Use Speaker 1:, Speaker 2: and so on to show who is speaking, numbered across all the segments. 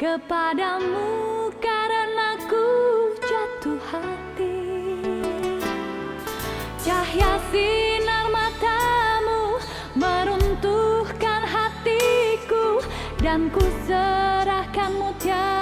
Speaker 1: padamu karena ku jatuh hati. Cahaya sinar matamu meruntuhkan hatiku Dan ku serahkan mutiara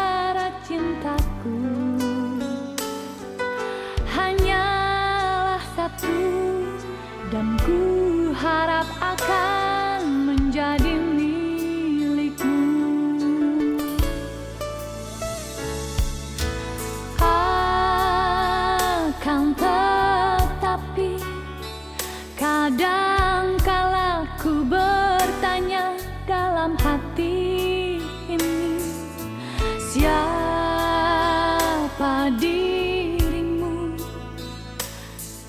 Speaker 1: dirimu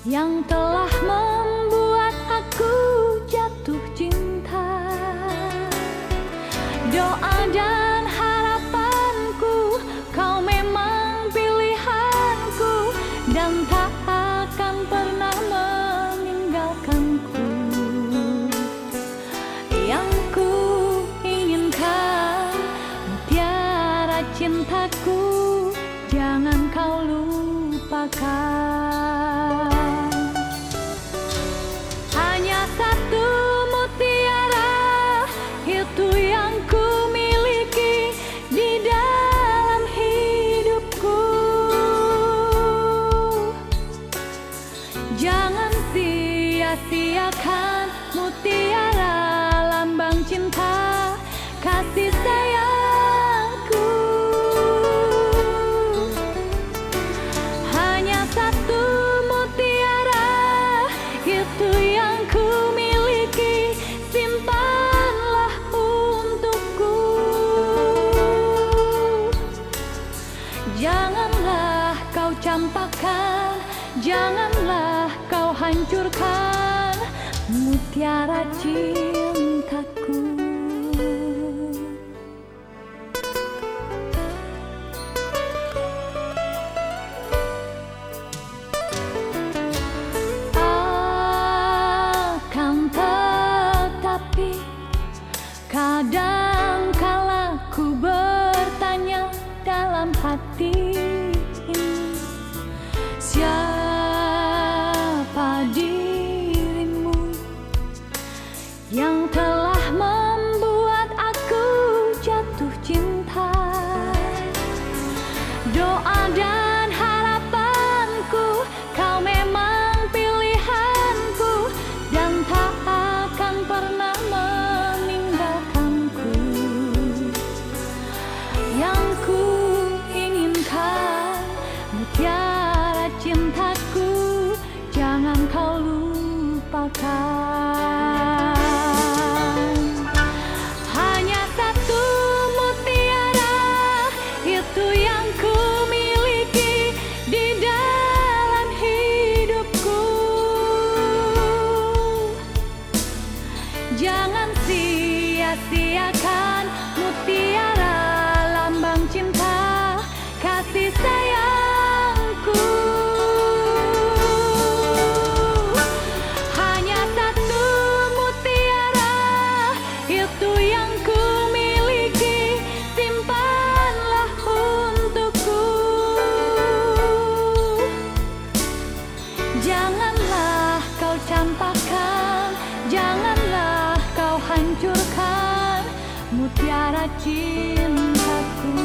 Speaker 1: yang telah membuat aku jatuh cinta. Doa dan harapanku Kau memang pilihanku Dan tak akan pernah meninggalkanku. Yang ku inginkan Mutiara cintaku Jangan kau lupakan hanya satu mutiara itu yang ku miliki di dalam hidupku. Jangan sia-siakan mutiara Janganlah kau campakkan Janganlah kau hancurkan Mutiara cintaku hati Mutiara cintaku.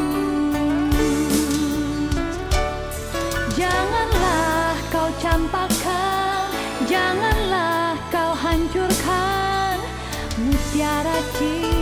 Speaker 1: Janganlah kau campakkan Janganlah kau hancurkan. Mutiara cintaku